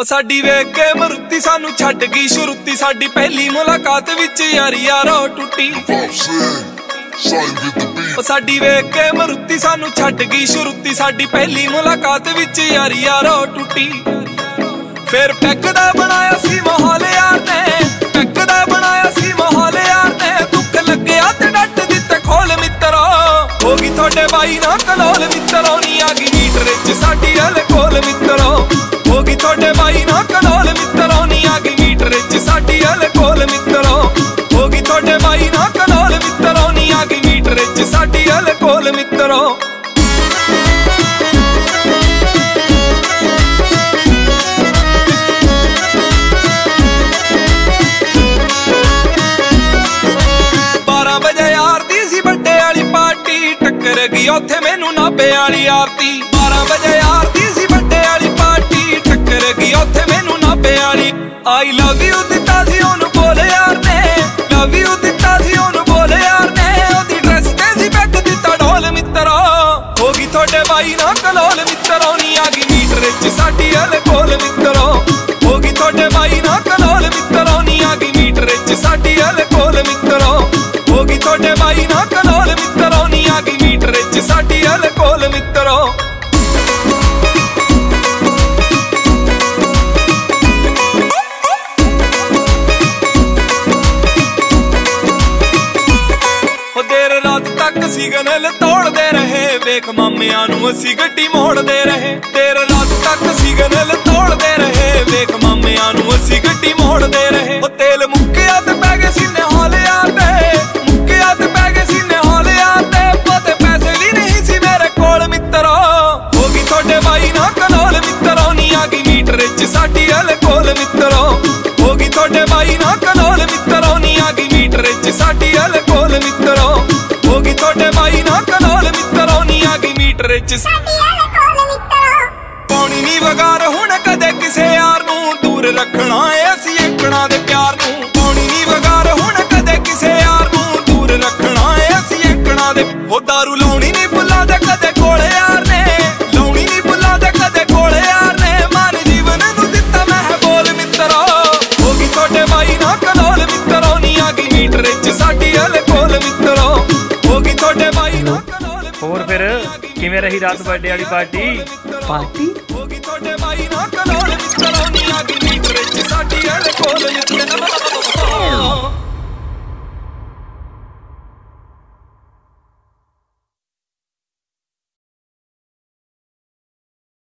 ਉਹ ਸਾਡੀ ਵੇਖ ਕੇ ਮਰੁੱਤੀ ਸਾਨੂੰ ਛੱਡ ਗਈ ਸ਼ੁਰੂਤੀ। ਸਾਡੀ ਪਹਿਲੀ ਮੁਲਾਕਾਤ ਵਿੱਚ ਯਾਰੀ ਯਾਰੋ ਟੁੱਟੀ। ਉਹ ਸਾਡੀ ਵੇਖ ਕੇ ਮਰੁੱਤੀ ਸਾਨੂੰ ਛੱਡ ਗਈ ਸ਼ੁਰੂਤੀ। ਸਾਡੀ ਪਹਿਲੀ ਮੁਲਾਕਾਤ ਵਿੱਚ ਯਾਰੀ ਯਾਰੋ ਟੁੱਟੀ। ਫਿਰ ਪੈਕ ਦਾ ਬਣਾਇਆ ਸੀ ਮਾਹੌਲ ਯਾਰ ਨੇ। ਪੈਕ ਦਾ ਬਣਾਇਆ ਸੀ ਮਾਹੌਲ ਯਾਰ ਨੇ। ਦੁੱਖ ਲੱਗਿਆ ਤੇ ਡੱਟ ਦਿੱਤੇ ਖੋਲ ਮਿੱਤਰੋ। ਹੋ ਗਈ ਤੁਹਾਡੇ ਬਾਈ ਨਾ ਕਲੋਲ ਮਿੱਤਰੋ। ਨਹੀਂ ਆ ਗਈ ਮੀਟਰ ਵਿੱਚ ਸਾਡੀ ਹਲ ਕੋਲ ਮਿੱਤਰੋ। ਤੁਹਾਡੇ ਬਾਈ ਨਾ ਮਿੱਤਰੋ ਨਹੀਂ ਆ ਗਈ ਮੀਟਰ ਚ ਸਾਡੀ ਹਲ ਕੋਲ ਮਿੱਤਰੋ। ਹੋ ਗਈ ਤੁਹਾਡੇ ਬਾਈ ਨਾ ਕਲੋਲ ਮਿੱਤਰੋ ਨਹੀਂ ਆ ਗਈ ਮੀਟਰ ਚ ਸਾਡੀ ਹਲ ਕੋਲ ਮਿੱਤਰੋ। ਬਾਰਾਂ ਵਜੇ ਆਰਤੀ ਸੀ ਵੱਡੇ ਵਾਲੀ ਪਾਰਟੀ, ਟੱਕਰ ਗਈ ਉੱਥੇ ਮੈਨੂੰ ਨਾਭੇ ਵਾਲੀ ਆਰਤੀ। 12 ਵਜੇ ਆਰਤੀ ਸੀ ਵੱਡੇ ਵਾਲੀ ਪਾਰਟੀ, ਟੱਕਰ ਗਈ ਉੱਥੇ ਆਈ ਲਵ ਯੂ ਦਿੱਤਾ ਸੀ ਉਹਨੂੰ ਬੋਲੇ ਯਾਰ ਨੇ ਲਵ ਯੂ ਦਿੱਤਾ ਸੀ ਉਹਨੂੰ ਬੋਲੇ ਯਾਰ ਨੇ ਉਹਦੀ ਡਰੈਸ ਤੇ ਸੀ ਬੈਗ ਦਿੱਤਾ ਢੋਲ ਮਿੱਤਰੋ। ਹੋ ਗਈ ਤੁਹਾਡੇ ਬਾਈ ਨਾ ਕਲੋਲ ਮਿੱਤਰੋ। ਨਹੀਂ ਆ ਗਈ ਮੀਟਰ ਵਿੱਚ ਸਾਡੀ ਹਲ ਕੋਲ ਮਿੱਤਰੋ। ਹੋ ਗਈ ਤੁਹਾਡੇ ਬਾਈ ਨਾ ਕਲੋਲ ਮਿੱਤਰੋ। ਨਹੀਂ ਆ ਗਈ ਮੀਟਰ ਵਿੱਚ ਸਾਡੀ ਸਿਗਨਲ ਤੋੜਦੇ ਰਹੇ। ਵੇਖ ਮਾਮਿਆਂ ਨੂੰ ਅਸੀਂ ਗੱਡੀ ਮੋੜਦੇ ਰਹੇ। ਦੇਰ ਰਾਤ ਤੱਕ ਸਿਗਨਲ ਤੋੜਦੇ ਰਹੇ। ਵੇਖ ਮਾਮਿਆਂ ਨੂੰ ਅਸੀਂ ਗੱਡੀ ਮੋੜਦੇ ਰਹੇ। ਉਹ ਤੇਲ ਮੁੱਕਿਆ ਤੇ ਪੈ ਗਏ ਸੀਨੇ ਹਾਲ ਯਾਰ ਤੇ। ਮੁੱਕਿਆ ਤੇ ਪੈ ਗਏ ਸੀਨੇ ਹਾਲ ਤੇ। ਪਤੇ ਪੈਸੇ ਵੀ ਨਹੀਂ ਸੀ ਮੇਰੇ ਕੋਲ ਮਿੱਤਰੋ। ਹੋ ਗਈ ਤੁਹਾਡੇ ਬਾਈ ਨਾ ਕਨੋਲ ਮਿੱਤਰੋ। ਨਹੀਂ ਆ ਗਈ ਮੀਟਰ ਚ ਸਾਡੀ ਹਲ ਕੋਲ ਮਿੱਤਰੋ। ਹੋ ਗਈ ਤੁਹਾਡੇ ਬਾਈ ਨਾ ਕਨੋਲ ਮਿੱਤਰੋ। ਨਹੀਂ ਆ ਗਈ ਮੀਟਰ ਚ ਸਾਡੀ ਹਲ ਕੋਲ ਮਿੱਤਰੋ। ਆ ਗਈ ਮੀਟਰ ਵਿੱਚ ਪਾਉਣੀ ਨਹੀਂ ਵਗਾਰ ਹੁਣ ਕਦੇ ਕਿਸੇ ਯਾਰ ਨੂੰ ਦੂਰ ਰੱਖਣਾ ਏ ਅਸੀਂ ਏਕਣਾ ਦੇ ਪਿਆਰ ਨੂੰ। ਪਾਉਣੀ ਨਹੀਂ ਵਗਾਰ ਹੁਣ ਕਦੇ ਕਿਸੇ ਯਾਰ ਨੂੰ ਦੂਰ ਰੱਖਣਾ ਏ ਅਸੀਂ ਏਕਣਾ ਦੇ ਉਹ ਦਾਰੂ ਲਾਉਣੀ ਨਹੀਂ ਬੁੱਲਾ ਦੇ ਕਦੇ ਕੋਲੇ ਯਾਰ ਨੇ। ਲਾਉਣੀ ਨਹੀਂ ਬੁੱਲਾ ਦੇ ਕਦੇ ਕੋਲੇ ਯਾਰ ਨੇ। ਮਨ ਜੀਵਨ ਨੂੰ ਦਿੱਤਾ ਮੈਂ ਬੋਲ ਮਿੱਤਰੋ। ਹੋ ਗਈ ਤੁਹਾਡੇ ਬਾਈ ਨਾ ਕਲੋਲ ਮਿੱਤਰੋ। ਨਹੀਂ ਆ ਗਈ ਮੀਟਰ ਵਿੱਚ ਸਾਡੀ ਹਲ ਕੋਲ ਮਿੱਤਰੋ। ਹੋਰ ਫਿਰ ਕਿਵੇਂ ਰਹੀ ਰਾਤ ਬਰਥਡੇ ਵਾਲੀ ਪਾਰਟੀ ਪਾਰਟੀ ਹੋ ਗਈ ਤੁਹਾਡੇ ਬਾਈ ਨਾ ਕਲੋਲ ਮਿੱਤਰੋ ਨਹੀਂ ਆ ਗਈ ਮੀਟਰ ਵਿੱਚ ਸਾਡੀ